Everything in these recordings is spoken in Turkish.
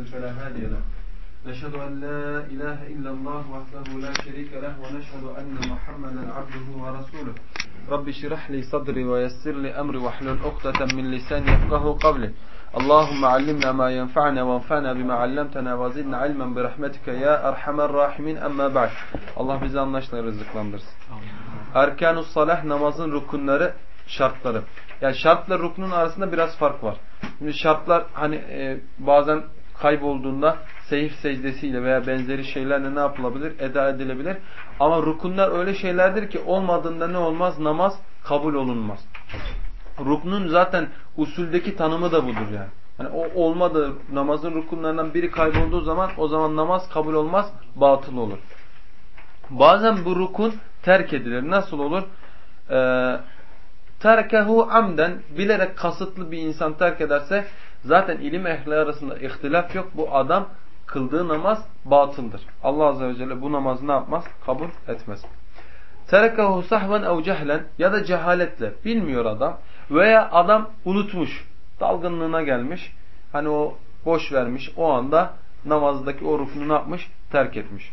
مضل فلا هادي له نشهد أن لا إله إلا الله وحده لا شريك له ونشهد أن محمدا عبده ورسوله رب اشرح لي صدري ويسر لي أمري واحلل عقدة من لساني يفقه قولي اللهم علمنا ما ينفعنا وانفعنا bima allamtana ve zidna ilmen bi rahmetike ya erhamer rahimin amma ba'd. Allah bizi anlaşla rızıklandırsın. Erkanus salah namazın rukunları, şartları. Yani şartla ruknun arasında biraz fark var. Şimdi şartlar hani e, bazen kaybolduğunda seyif secdesiyle veya benzeri şeylerle ne yapılabilir? Eda edilebilir. Ama rukunlar öyle şeylerdir ki olmadığında ne olmaz? Namaz kabul olunmaz. Ruknun zaten usuldeki tanımı da budur yani. Yani o olmadı namazın rukunlarından biri kaybolduğu zaman o zaman namaz kabul olmaz, batıl olur. Bazen bu rukun terk edilir. Nasıl olur? Ee, terkehu amden bilerek kasıtlı bir insan terk ederse zaten ilim ehli arasında ihtilaf yok. Bu adam kıldığı namaz batıldır. Allah azze ve celle bu namazı ne yapmaz? Kabul etmez. Terekahu sahven ev cehlen ya da cehaletle bilmiyor adam veya adam unutmuş dalgınlığına gelmiş hani o boş vermiş o anda namazdaki o rukunu ne yapmış? Terk etmiş.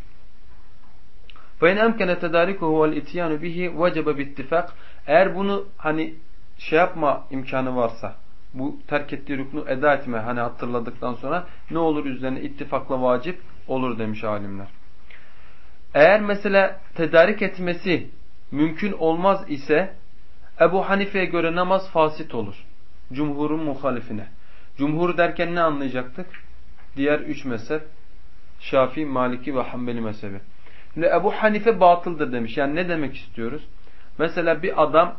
فَاِنْ اَمْكَنَ تَدَارِكُهُ وَالْاِتْيَانُ بِهِ وَجَبَ بِاتِّفَاقٍ Eğer bunu hani şey yapma imkanı varsa bu terk ettiği rüknü eda etme hani hatırladıktan sonra ne olur üzerine ittifakla vacip olur demiş alimler. Eğer mesela tedarik etmesi mümkün olmaz ise Ebu Hanife'ye göre namaz fasit olur. Cumhurun muhalifine. Cumhur derken ne anlayacaktık? Diğer üç mezhep. Şafii, Maliki ve Hanbeli mezhebi. Şimdi Ebu Hanife batıldır demiş. Yani ne demek istiyoruz? Mesela bir adam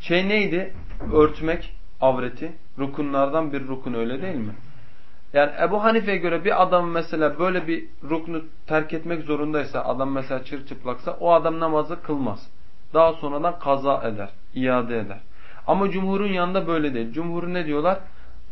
şey neydi? Örtmek avreti. Rukunlardan bir rukun öyle değil mi? Yani Ebu Hanife'ye göre bir adam mesela böyle bir ruknu terk etmek zorundaysa, adam mesela çırçıplaksa o adam namazı kılmaz. Daha sonradan kaza eder, iade eder. Ama cumhurun yanında böyle değil. Cumhur ne diyorlar?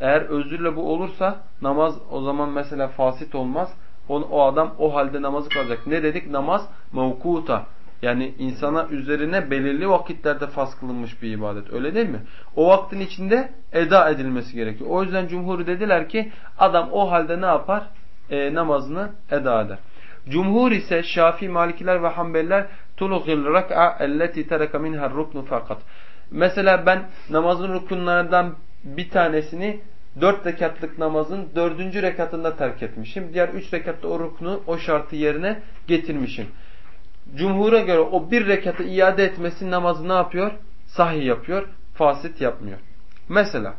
Eğer özürle bu olursa namaz o zaman mesela fasit olmaz. O, o adam o halde namazı kılacak. Ne dedik? Namaz mevkuta. Yani insana üzerine belirli vakitlerde farz kılınmış bir ibadet. Öyle değil mi? O vaktin içinde eda edilmesi gerekiyor. O yüzden cumhur dediler ki adam o halde ne yapar? E, namazını eda eder. Cumhur ise Şafii, Malikiler ve Hanbeliler tulughil rak'a elleti tereka minha ruknu fakat. Mesela ben namazın rukunlarından bir tanesini dört rekatlık namazın dördüncü rekatında terk etmişim. Diğer üç rekatta o ruknu, o şartı yerine getirmişim. Cumhura göre o bir rekatı iade etmesi namazı ne yapıyor? Sahih yapıyor, fasit yapmıyor. Mesela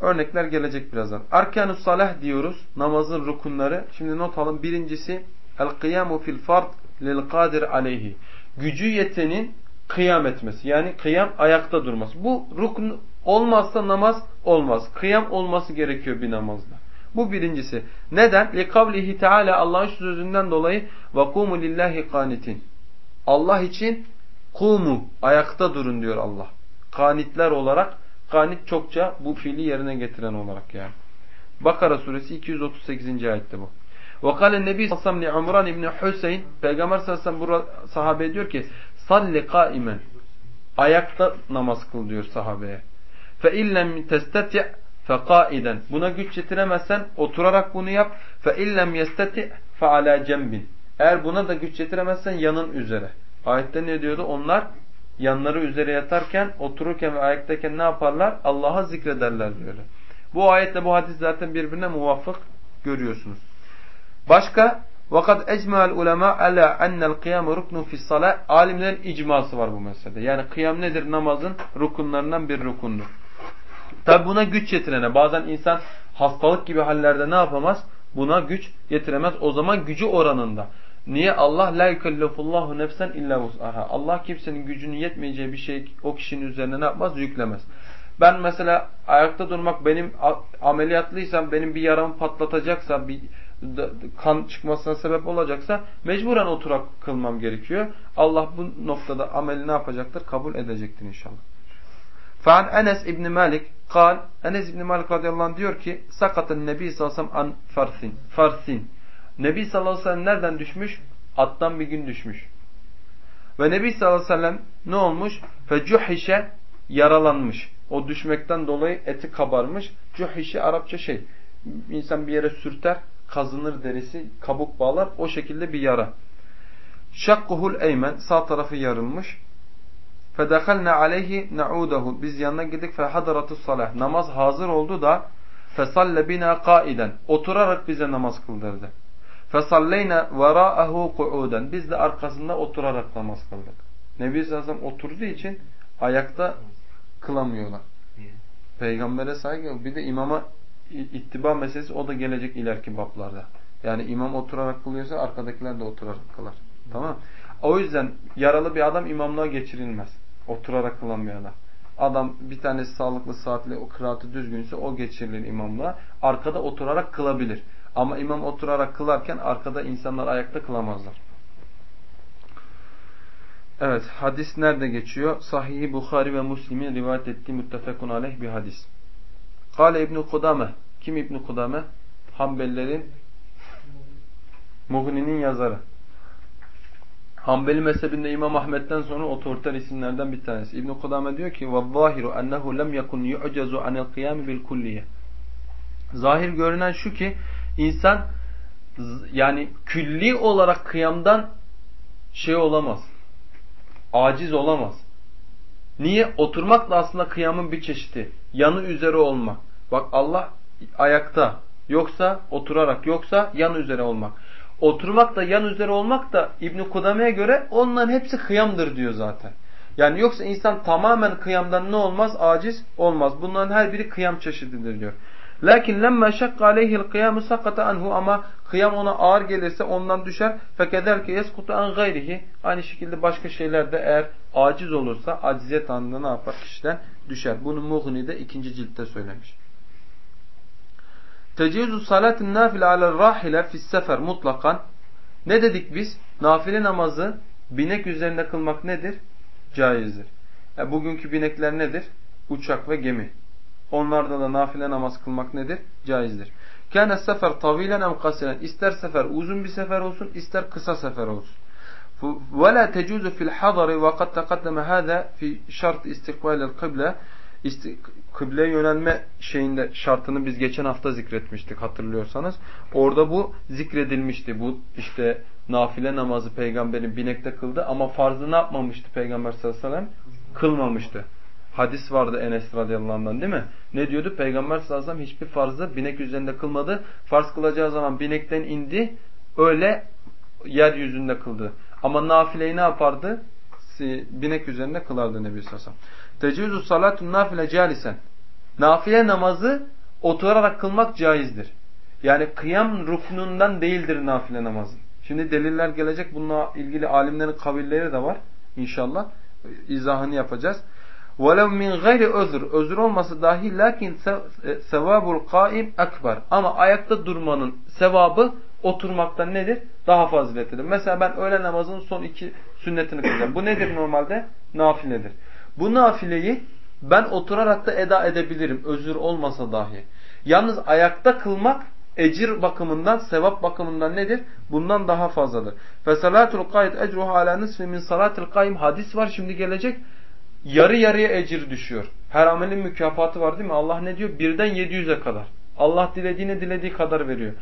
örnekler gelecek birazdan. Arkanus salah diyoruz. Namazın rukunları. Şimdi not alın. Birincisi el kıyamu fil fard lil kadir aleyhi. Gücü yetenin kıyam etmesi. Yani kıyam ayakta durması. Bu rukun olmazsa namaz olmaz. Kıyam olması gerekiyor bir namazda. Bu birincisi. Neden? لِقَوْلِهِ Teala Allah'ın sözünden dolayı وَقُومُ lillahi kanitin. Allah için kumu ayakta durun diyor Allah. Kanitler olarak kanit çokça bu fiili yerine getiren olarak yani. Bakara suresi 238. ayette bu. وقال Nebi sallallahu aleyhi ve sellem Umran İbni Hüseyin Peygamber sallallahu aleyhi ve sellem sahabeye diyor ki salli kaimen ayakta namaz kıl diyor sahabeye. Fe illem testati fekaiden. Buna güç yetiremezsen oturarak bunu yap. Yestati fe ala cembin. Eğer buna da güç yetiremezsen yanın üzere. Ayette ne diyordu? Onlar yanları üzere yatarken, otururken ve ayaktayken ne yaparlar? Allah'a zikrederler diyor. Bu ayetle bu hadis zaten birbirine muvaffak görüyorsunuz. Başka vakat ecma'al ulema ala ennel kıyamu ruknu fis salat. Alimlerin icması var bu meselede. Yani kıyam nedir? Namazın rukunlarından bir rukundur. Tabi buna güç yetirene bazen insan hastalık gibi hallerde ne yapamaz? Buna güç yetiremez. O zaman gücü oranında. Niye? Allah la yukellifullahu nefsen illa vus'aha. Allah kimsenin gücünün yetmeyeceği bir şey o kişinin üzerine ne yapmaz? Yüklemez. Ben mesela ayakta durmak benim ameliyatlıysam benim bir yaramı patlatacaksa bir kan çıkmasına sebep olacaksa mecburen oturak kılmam gerekiyor. Allah bu noktada ameli ne yapacaktır? Kabul edecektir inşallah. Fan Enes İbni Malik kal Enes İbni Malik radıyallahu anh diyor ki sakatın Nebi sallallahu aleyhi ve sellem an farsin. Farsin. Nebi sallallahu aleyhi ve sellem nereden düşmüş? Attan bir gün düşmüş. Ve Nebi sallallahu aleyhi ve sellem ne olmuş? Fecuhişe yaralanmış. O düşmekten dolayı eti kabarmış. Cuhişi Arapça şey insan bir yere sürter, kazınır derisi, kabuk bağlar. O şekilde bir yara. Şakkuhul eymen sağ tarafı yarılmış. Fedehalne aleyhi na'udahu. Biz yanına gittik fehadaratus salah. Namaz hazır oldu da fesalle bina kaiden. Oturarak bize namaz kıldırdı. Fesalleyne vera'ahu ku'uden. Biz de arkasında oturarak namaz kıldık. Nebi sallallahu aleyhi oturduğu için ayakta kılamıyorlar. Peygambere saygı Bir de imama ittiba meselesi o da gelecek ileriki bablarda. Yani imam oturarak kılıyorsa arkadakiler de oturarak kılar. Tamam O yüzden yaralı bir adam imamlığa geçirilmez. Oturarak bir adam. Bir tanesi sağlıklı saatli o kıraatı düzgünse o geçirilir imamlığa. Arkada oturarak kılabilir. Ama imam oturarak kılarken arkada insanlar ayakta kılamazlar. Evet hadis nerede geçiyor? Sahih Bukhari ve Müslim'in rivayet ettiği müttefekun aleyh bir hadis. Kale İbn Kudame. Kim İbn Kudame? Hanbelilerin Mughni'nin yazarı. Hanbeli mezhebinde İmam Ahmet'ten sonra otoriter isimlerden bir tanesi. İbn Kudame diyor ki: "Vallahiru ennehu lem yekun yu'cazu anil kıyam bil kulliye." Zahir görünen şu ki insan yani külli olarak kıyamdan şey olamaz. Aciz olamaz. Niye? Oturmak da aslında kıyamın bir çeşidi. Yanı üzere olmak. Bak Allah ayakta. Yoksa oturarak. Yoksa yan üzere olmak. Oturmak da yan üzere olmak da İbn Kudame'ye göre onların hepsi kıyamdır diyor zaten. Yani yoksa insan tamamen kıyamdan ne olmaz? Aciz olmaz. Bunların her biri kıyam çeşididir diyor. Lakin lemme şakka aleyhil kıyamu sakata anhu ama kıyam ona ağır gelirse ondan düşer. Fekederke yeskutu an gayrihi. Aynı şekilde başka şeyler de eğer aciz olursa aciziyet anında ne yapar? Kişiden düşer. Bunu Mughni'de ikinci ciltte söylemiş. Tecizu salatin nafile alel rahile fis sefer mutlakan. Ne dedik biz? Nafile namazı binek üzerinde kılmak nedir? Caizdir. E bugünkü binekler nedir? Uçak ve gemi. Onlarda da nafile namaz kılmak nedir? Caizdir. Kâne sefer tavilen em kasiren. İster sefer uzun bir sefer olsun, ister kısa sefer olsun. ولا تجوز في الحضر وقد تقدم هذا في شرط استقبال القبلة kıbleye yönelme şeyinde şartını biz geçen hafta zikretmiştik hatırlıyorsanız. Orada bu zikredilmişti. Bu işte nafile namazı peygamberin binekte kıldı ama farzı ne yapmamıştı peygamber sallallahu aleyhi ve sellem? Kılmamıştı. Hadis vardı Enes radıyallahu anh'dan değil mi? Ne diyordu? Peygamber sallallahu aleyhi ve sellem hiçbir farzı binek üzerinde kılmadı. Farz kılacağı zaman binekten indi. Öyle yeryüzünde kıldı. Ama nafileyi ne yapardı? Binek üzerinde kılardı Nebi sallallahu aleyhi ve sellem. Tecüzü salatun nafile calisen. Nafile namazı oturarak kılmak caizdir. Yani kıyam ruknundan değildir nafile namazı. Şimdi deliller gelecek. Bununla ilgili alimlerin kavilleri de var. İnşallah izahını yapacağız. وَلَوْ مِنْ غَيْرِ özür. Özür olması dahi lakin sevabul kaim ekber. Ama ayakta durmanın sevabı oturmaktan nedir? Daha faziletlidir. Mesela ben öğle namazının son iki sünnetini kılacağım. Bu nedir normalde? Nafiledir. Bu nafileyi ben oturarak da eda edebilirim. Özür olmasa dahi. Yalnız ayakta kılmak ecir bakımından, sevap bakımından nedir? Bundan daha fazladır. Fesalatul kaid ecruhu ala nisfi min salatil kaim hadis var şimdi gelecek. Yarı yarıya ecir düşüyor. Her amelin mükafatı var değil mi? Allah ne diyor? Birden 700'e kadar. Allah dilediğine dilediği kadar veriyor.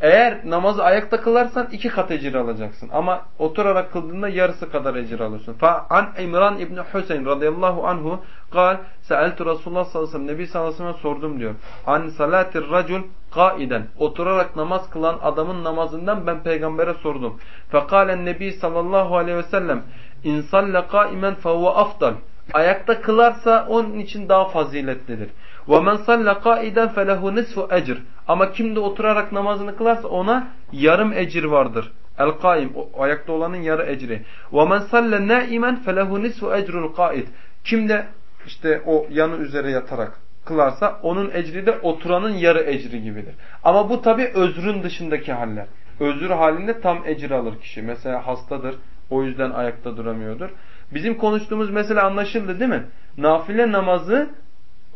Eğer namazı ayakta kılarsan iki kat ecir alacaksın. Ama oturarak kıldığında yarısı kadar ecir alıyorsun. Fa an İmran İbni Hüseyin radıyallahu anhu kal Seeltu Resulullah sallallahu aleyhi ve sellem Nebi sallallahu sordum diyor. An salatir racul kaiden oturarak namaz kılan adamın namazından ben peygambere sordum. Fekalen Nebi sallallahu aleyhi ve sellem in salle kaimen fehuve afdal. Ayakta kılarsa onun için daha faziletlidir. وَمَنْ صَلَّ قَائِدًا فَلَهُ نِصْفُ ecr. Ama kim de oturarak namazını kılarsa ona yarım ecir vardır. El-kaim, ayakta olanın yarı ecri. وَمَنْ صَلَّ نَائِمًا فَلَهُ نِصْفُ اَجْرُ الْقَائِدِ Kim de işte o yanı üzere yatarak kılarsa onun ecri de oturanın yarı ecri gibidir. Ama bu tabi özrün dışındaki haller. Özür halinde tam ecir alır kişi. Mesela hastadır, o yüzden ayakta duramıyordur. Bizim konuştuğumuz mesele anlaşıldı değil mi? Nafile namazı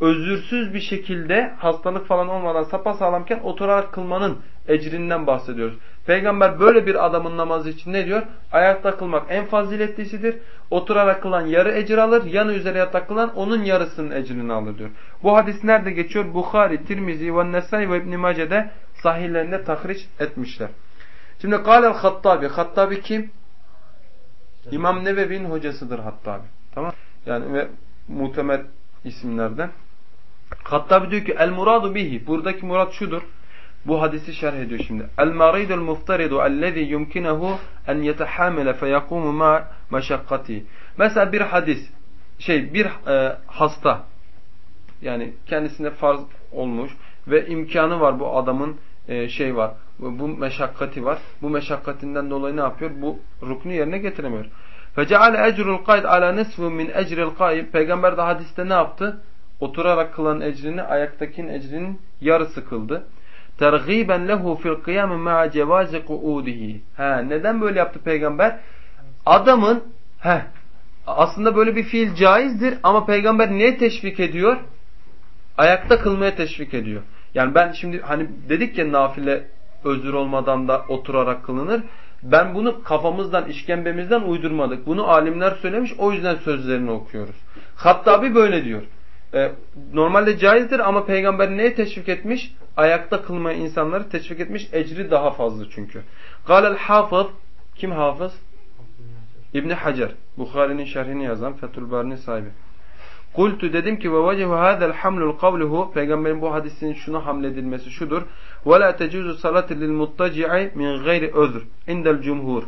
özürsüz bir şekilde hastalık falan olmadan sapasağlamken oturarak kılmanın ecrinden bahsediyoruz. Peygamber böyle bir adamın namazı için ne diyor? Ayakta kılmak en faziletlisidir. Oturarak kılan yarı ecir alır. Yanı üzere yatak kılan onun yarısının ecrini alır diyor. Bu hadis nerede geçiyor? Bukhari, Tirmizi ve Nesai ve İbn Mace'de sahihlerinde tahriş etmişler. Şimdi Kâlel Hattabi. Hattabi kim? İmam Nevevi'nin hocasıdır Hattabi. Tamam Yani ve muhtemet isimlerden. Hattabi diyor ki el muradu bihi. Buradaki murat şudur. Bu hadisi şerh ediyor şimdi. El maridul muftaridu ellezî yumkinehu en yetehamile feyakumu ma meşakkati. Mesela bir hadis şey bir e, hasta yani kendisine farz olmuş ve imkanı var bu adamın e, şey var. Bu meşakkati var. Bu meşakkatinden dolayı ne yapıyor? Bu ruknu yerine getiremiyor. Feceale ecrul kayd ala nisfu min ecril kayyim. Peygamber de hadiste ne yaptı? Oturarak kılan ecrini ayaktakinin ecrinin yarısı kıldı. Tergiben lehu fil kıyam ma'a cevazi kuudihi. He, neden böyle yaptı peygamber? Adamın he, aslında böyle bir fiil caizdir ama peygamber niye teşvik ediyor? Ayakta kılmaya teşvik ediyor. Yani ben şimdi hani dedik ya nafile özür olmadan da oturarak kılınır. Ben bunu kafamızdan, işkembemizden uydurmadık. Bunu alimler söylemiş o yüzden sözlerini okuyoruz. Hattabi böyle diyor. E, normalde caizdir ama peygamber neye teşvik etmiş? Ayakta kılmaya insanları teşvik etmiş. Ecri daha fazla çünkü. Galel hafız. Kim hafız? İbni Hacer. Bukhari'nin şerhini yazan Fethül Bari'nin sahibi. Kultu dedim ki ve vecehu hadel hamlul kavluhu peygamberin bu hadisinin şuna hamledilmesi şudur. Ve la tecuzu salati lil muttaci'i min gayri özr indel cumhur.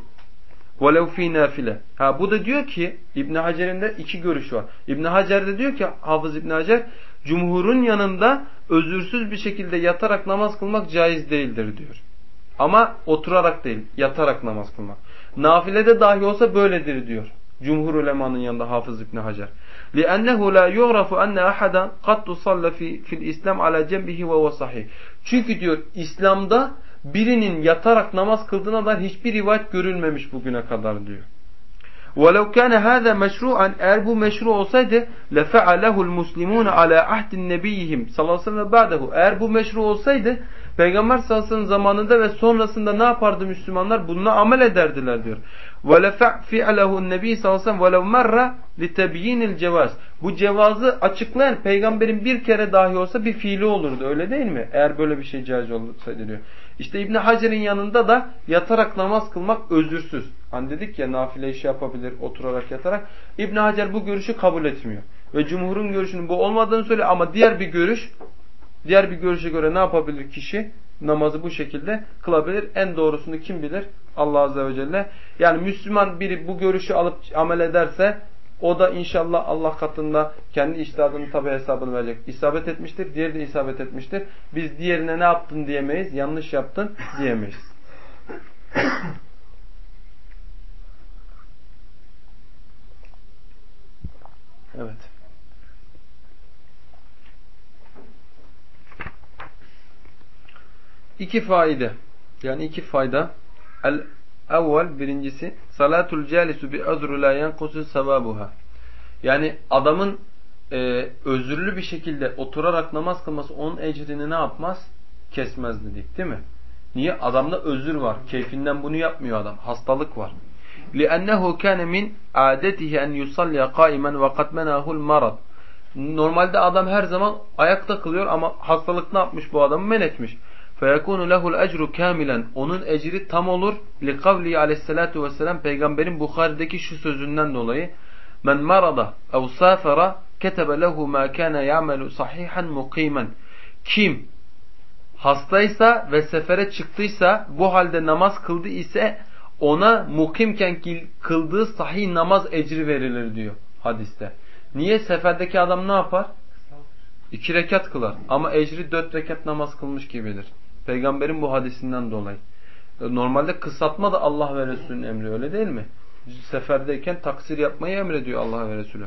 Velev fi nafile. Ha bu da diyor ki İbn Hacer'in de iki görüş var. İbn Hacer de diyor ki Hafız İbn Hacer cumhurun yanında özürsüz bir şekilde yatarak namaz kılmak caiz değildir diyor. Ama oturarak değil, yatarak namaz kılmak. Nafilede dahi olsa böyledir diyor. Cumhur ulemanın yanında Hafız İbn Hacer. لِأَنَّهُ لَا يُعْرَفُ أَنَّ أَحَدًا قَدْ تُصَلَّ فِي, فِي الْإِسْلَامِ عَلَى جَنْبِهِ وَهُوَ صَحِيحٍ Çünkü diyor İslam'da birinin yatarak namaz kıldığına dair hiçbir rivayet görülmemiş bugüne kadar diyor. وَلَوْ كَانَ هَذَا مَشْرُوعًا Eğer bu meşru olsaydı لَفَعَلَهُ الْمُسْلِمُونَ عَلَى عَهْدٍ نَبِيِّهِمْ sallallahu aleyhi ve sellem ba'dehu. Eğer bu meşru olsaydı Peygamber sallallahu aleyhi ve sellem zamanında ve sonrasında ne yapardı Müslümanlar? Bununla amel ederdiler diyor. وَلَفَعْ فِعْلَهُ النَّبِي sallallahu aleyhi ve sellem وَلَوْ مَرَّ لِتَبْيِينِ الْجَوَازِ Bu cevazı açıklayan peygamberin bir kere dahi olsa bir fiili olurdu öyle değil mi? Eğer böyle bir şey caiz olsaydı diyor. İşte İbn Hacer'in yanında da yatarak namaz kılmak özürsüz. Hani dedik ya nafile işi yapabilir oturarak yatarak. İbn Hacer bu görüşü kabul etmiyor. Ve cumhurun görüşünün bu olmadığını söylüyor ama diğer bir görüş diğer bir görüşe göre ne yapabilir kişi? Namazı bu şekilde kılabilir. En doğrusunu kim bilir? Allah Azze ve Celle. Yani Müslüman biri bu görüşü alıp amel ederse o da inşallah Allah katında kendi iştihadının tabi hesabını verecek. İsabet etmiştir, diğeri de isabet etmiştir. Biz diğerine ne yaptın diyemeyiz, yanlış yaptın diyemeyiz. Evet. İki faide. Yani iki fayda. evvel birincisi salatul calisu bi azru la yanqusu sevabuha. Yani adamın e, özürlü bir şekilde oturarak namaz kılması onun ecrini ne yapmaz? Kesmez dedik değil mi? Niye? Adamda özür var. Keyfinden bunu yapmıyor adam. Hastalık var. لِأَنَّهُ كَانَ مِنْ عَادَتِهِ أَنْ يُصَلِّيَ قَائِمًا وَقَدْ مَنَاهُ الْمَرَضِ Normalde adam her zaman ayakta kılıyor ama hastalık ne yapmış bu adamı? Men etmiş. فَيَكُونُ لَهُ الْاَجْرُ كَامِلًا Onun ecri tam olur. لِقَوْلِهِ aleyhissalatu vesselam Peygamberin Bukhari'deki şu sözünden dolayı Men marada ev safara ketebe lehu ma kana ya'melu sahihan muqiman. Kim hastaysa ve sefere çıktıysa bu halde namaz kıldı ise ona mukimken kıldığı sahih namaz ecri verilir diyor hadiste. Niye? Seferdeki adam ne yapar? İki rekat kılar. Ama ecri dört rekat namaz kılmış gibidir. Peygamberin bu hadisinden dolayı. E, normalde kısaltma da Allah ve Resulünün emri öyle değil mi? Seferdeyken taksir yapmayı emrediyor Allah ve Resulü.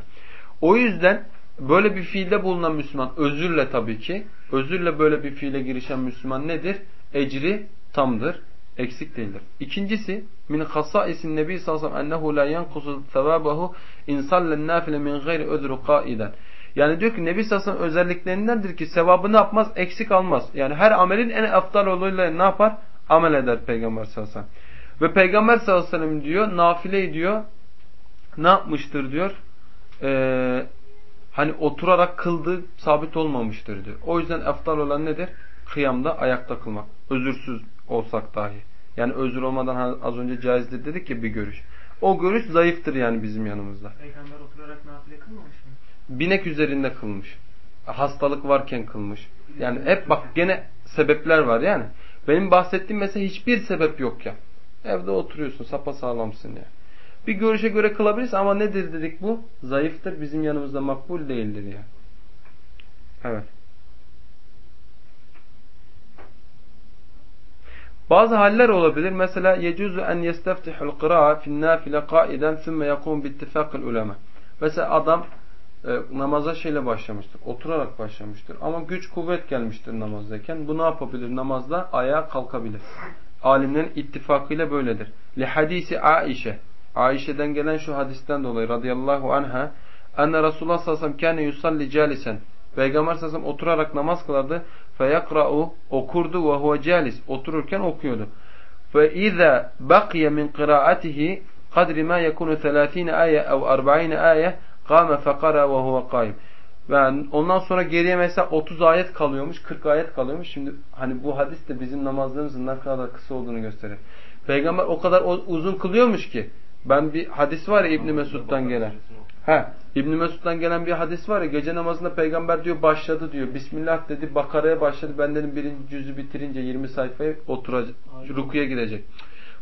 O yüzden böyle bir fiilde bulunan Müslüman özürle tabii ki özürle böyle bir fiile girişen Müslüman nedir? Ecri tamdır. Eksik değildir. İkincisi min hasaisin nebi sallallahu aleyhi ve sellem ennehu la yankusu sevabahu in sallen nafile min gayri özrü kaiden. Yani diyor ki Nebi Sassam özelliklerindendir ki sevabı ne yapmaz? Eksik almaz. Yani her amelin en aftal yoluyla ne yapar? Amel eder Peygamber sallallahu Ve Peygamber sellem diyor nafile diyor ne yapmıştır diyor. Ee, hani oturarak kıldığı sabit olmamıştır diyor. O yüzden aftal olan nedir? Kıyamda ayakta kılmak. Özürsüz olsak dahi. Yani özür olmadan az önce caizdir dedik ya bir görüş. O görüş zayıftır yani bizim yanımızda. Peygamber oturarak nafile kılmamış mı? Binek üzerinde kılmış. Hastalık varken kılmış. Yani hep bak gene sebepler var yani. Benim bahsettiğim mesela hiçbir sebep yok ya. Evde oturuyorsun sapa sağlamsın ya. Bir görüşe göre kılabilirsin ama nedir dedik bu? Zayıftır bizim yanımızda makbul değildir ya. Evet. Bazı haller olabilir. Mesela yecuzu en yesteftihul kıraa fin kaiden thumme yakum bittifakil ulema. Mesela adam e, namaza şeyle başlamıştır. Oturarak başlamıştır. Ama güç kuvvet gelmiştir namazdayken. Bu ne yapabilir? Namazda ayağa kalkabilir. Alimlerin ittifakıyla böyledir. Li hadisi Aişe. Aişe'den gelen şu hadisten dolayı radıyallahu anha enne Resulullah sallallahu aleyhi ve sellem kâne yusalli. Peygamber sallallahu ve sellem oturarak namaz kılardı. Feyakra'u okurdu ve huve calis. Otururken okuyordu. Fe iza baqiye min qiraatihi kadri ma yekunu 30 ayet ev 40 ayet kâme fekara ve huve kaim. Ve ondan sonra geriye mesela 30 ayet kalıyormuş, 40 ayet kalıyormuş. Şimdi hani bu hadis de bizim namazlarımızın ne kadar kısa olduğunu gösterir. Peygamber o kadar uzun kılıyormuş ki ben bir hadis var ya İbn Mesud'dan gelen. He, İbn Mesud'dan gelen bir hadis var ya gece namazında peygamber diyor başladı diyor. Bismillah dedi Bakara'ya başladı. Ben dedim birinci cüzü bitirince 20 sayfayı oturacak. Rukuya gidecek.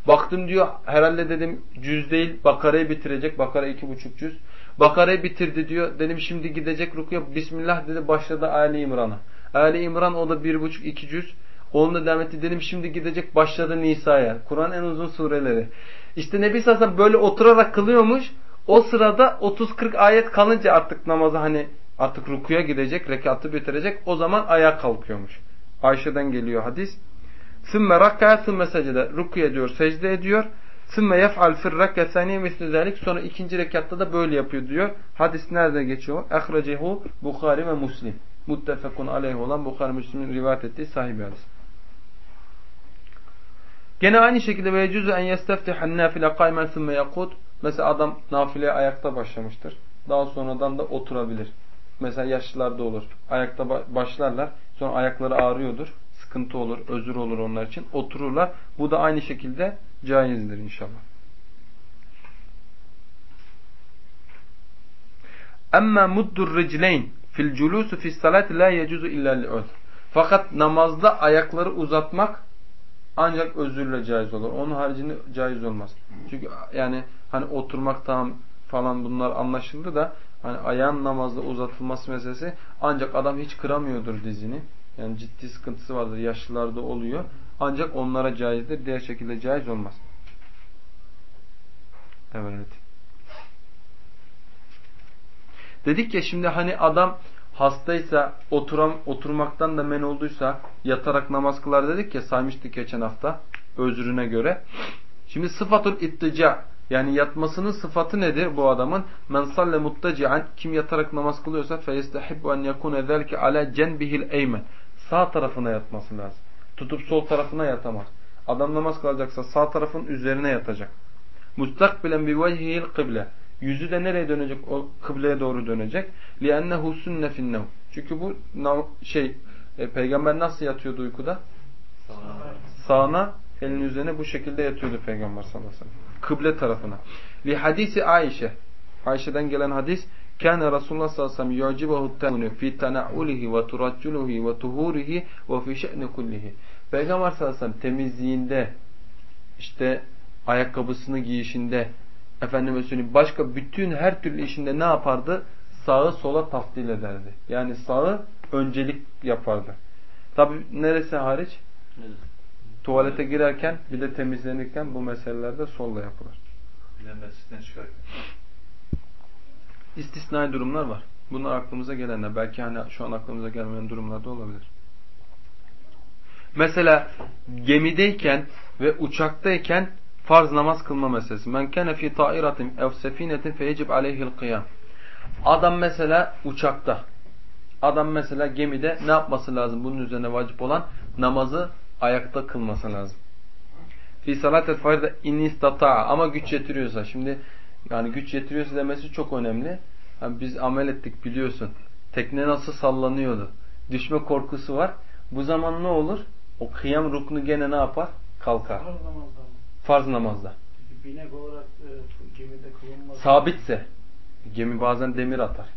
Baktım diyor herhalde dedim cüz değil Bakara'yı bitirecek. Bakara iki buçuk cüz. Bakara'yı bitirdi diyor. Dedim şimdi gidecek rukuya. Bismillah dedi başladı Ali İmran'a. Ali İmran o da bir buçuk iki cüz. Onunla devam etti. Dedim şimdi gidecek başladı Nisa'ya. Kur'an en uzun sureleri. İşte Nebi Sassan böyle oturarak kılıyormuş. O sırada 30-40 ayet kalınca artık namaza hani artık rukuya gidecek, rekatı bitirecek. O zaman ayağa kalkıyormuş. Ayşe'den geliyor hadis. Sümme rakkaya sümme secde. Rukuya diyor, secde ediyor. ثُمَّ يَفْعَلْ فِي الرَّكَّ ثَانِيَ مِثْلُ ذَلِكَ Sonra ikinci rekatta da böyle yapıyor diyor. Hadis nerede geçiyor? اَخْرَجَهُ Bukhari ve Muslim. Muttefekun aleyh olan Bukhari Müslim'in rivayet ettiği sahibi hadis. Gene aynı şekilde ve yecuzu en yesteftihan nafile kaymen thumme yakut. Mesela adam nafileye ayakta başlamıştır. Daha sonradan da oturabilir. Mesela yaşlılarda olur. Ayakta başlarlar. Sonra ayakları ağrıyordur. Sıkıntı olur, özür olur onlar için. Otururlar. Bu da aynı şekilde caizdir inşallah. Emma muddur ricleyn fil culusu fis salati la yecuzu illa li'ud. Fakat namazda ayakları uzatmak ancak özürle caiz olur. Onun haricinde caiz olmaz. Çünkü yani hani oturmak tamam falan bunlar anlaşıldı da hani ayağın namazda uzatılması meselesi ancak adam hiç kıramıyordur dizini. Yani ciddi sıkıntısı vardır. Yaşlılarda oluyor. Ancak onlara caizdir. Diğer şekilde caiz olmaz. Evet. Dedik ya şimdi hani adam hastaysa oturam, oturmaktan da men olduysa yatarak namaz kılar dedik ya saymıştık geçen hafta özrüne göre. Şimdi sıfatul ittica yani yatmasının sıfatı nedir bu adamın? Men salle muttaci'an kim yatarak namaz kılıyorsa feyestehibbu en yekune zelke ala cenbihil eymen Sağ tarafına yatması lazım. Tutup sol tarafına yatamaz. Adam namaz kılacaksa sağ tarafın üzerine yatacak. Mustakbilen bi vecihil kıble. Yüzü de nereye dönecek? O kıbleye doğru dönecek. لِأَنَّهُ سُنَّ فِي النَّوْ Çünkü bu şey e, peygamber nasıl yatıyordu uykuda? Sağına. Sağına elinin üzerine bu şekilde yatıyordu peygamber sallallahu aleyhi ve sellem. Kıble tarafına. Li hadisi Ayşe. Ayşe'den gelen hadis Kâne Resulullah sallallahu aleyhi ve sellem yu'cibuhu temunu fi tena'ulihi ve turacculihi ve tuhurihi ve fi şe'ni kullihi. Peygamber sallallahu aleyhi ve sellem temizliğinde işte ayakkabısını giyişinde efendime söyleyeyim başka bütün her türlü işinde ne yapardı? Sağı sola taftil ederdi. Yani sağı öncelik yapardı. Tabi neresi hariç? Evet. Tuvalete girerken bir de temizlenirken bu meselelerde solla yapılır. Mescitten çıkarken. İstisnai durumlar var. Bunlar aklımıza gelenler. Belki hani şu an aklımıza gelmeyen durumlarda olabilir. Mesela gemideyken ve uçaktayken farz namaz kılma meselesi. Men kâne fî ta'iratin ev sefinetin feyecib aleyhil kıyam. Adam mesela uçakta. Adam mesela gemide ne yapması lazım? Bunun üzerine vacip olan namazı ayakta kılması lazım. Fi salatel farda in istata'a ama güç yetiriyorsa. Şimdi yani güç yetiriyorsa demesi çok önemli. Yani biz amel ettik biliyorsun. Tekne nasıl sallanıyordu. Düşme korkusu var. Bu zaman ne olur? O kıyam ruknu gene ne yapar? Kalkar. Farz namazda mı? Farz namazda. Binek olarak e, gemide kılınmaz. Sabitse. Gemi bazen demir atar.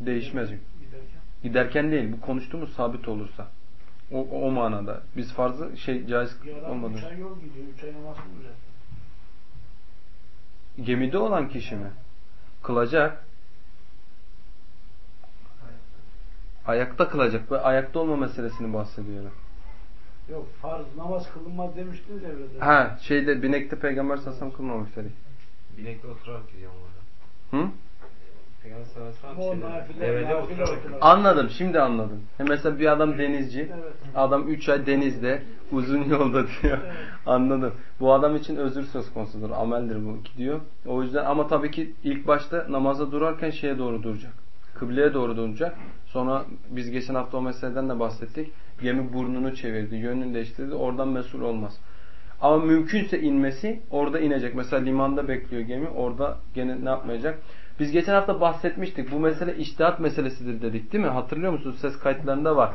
Değişmez. Giderken. Giderken değil. Bu konuştuğumuz sabit olursa. O, o manada. Biz farzı şey caiz olmadı. üç ay yol gidiyor. Üç ay namaz kılacak. Gemide olan kişi mi? Kılacak. Ayakta kılacak ve ayakta olma meselesini bahsediyorum. Yok farz namaz kılınmaz demiştiniz evrede. Ha şeyde binekte peygamber sasam kılmamış dedik. Binekte oturarak gidiyorum orada. Hı? Peygamber sallallahu Ama o aleyhi ve nafile, sellem devede nafile oturarak oturarak. Anladım. Şimdi anladım. He mesela bir adam denizci. Evet. Adam 3 ay denizde uzun yolda diyor. Evet. Anladım. Bu adam için özür söz konusudur. Ameldir bu diyor. O yüzden ama tabii ki ilk başta namaza durarken şeye doğru duracak. Kıbleye doğru duracak. Sonra biz geçen hafta o meseleden de bahsettik. Gemi burnunu çevirdi, yönünü değiştirdi. Oradan mesul olmaz. Ama mümkünse inmesi orada inecek. Mesela limanda bekliyor gemi. Orada gene ne yapmayacak? Biz geçen hafta bahsetmiştik. Bu mesele iştihat meselesidir dedik değil mi? Hatırlıyor musunuz? Ses kayıtlarında var.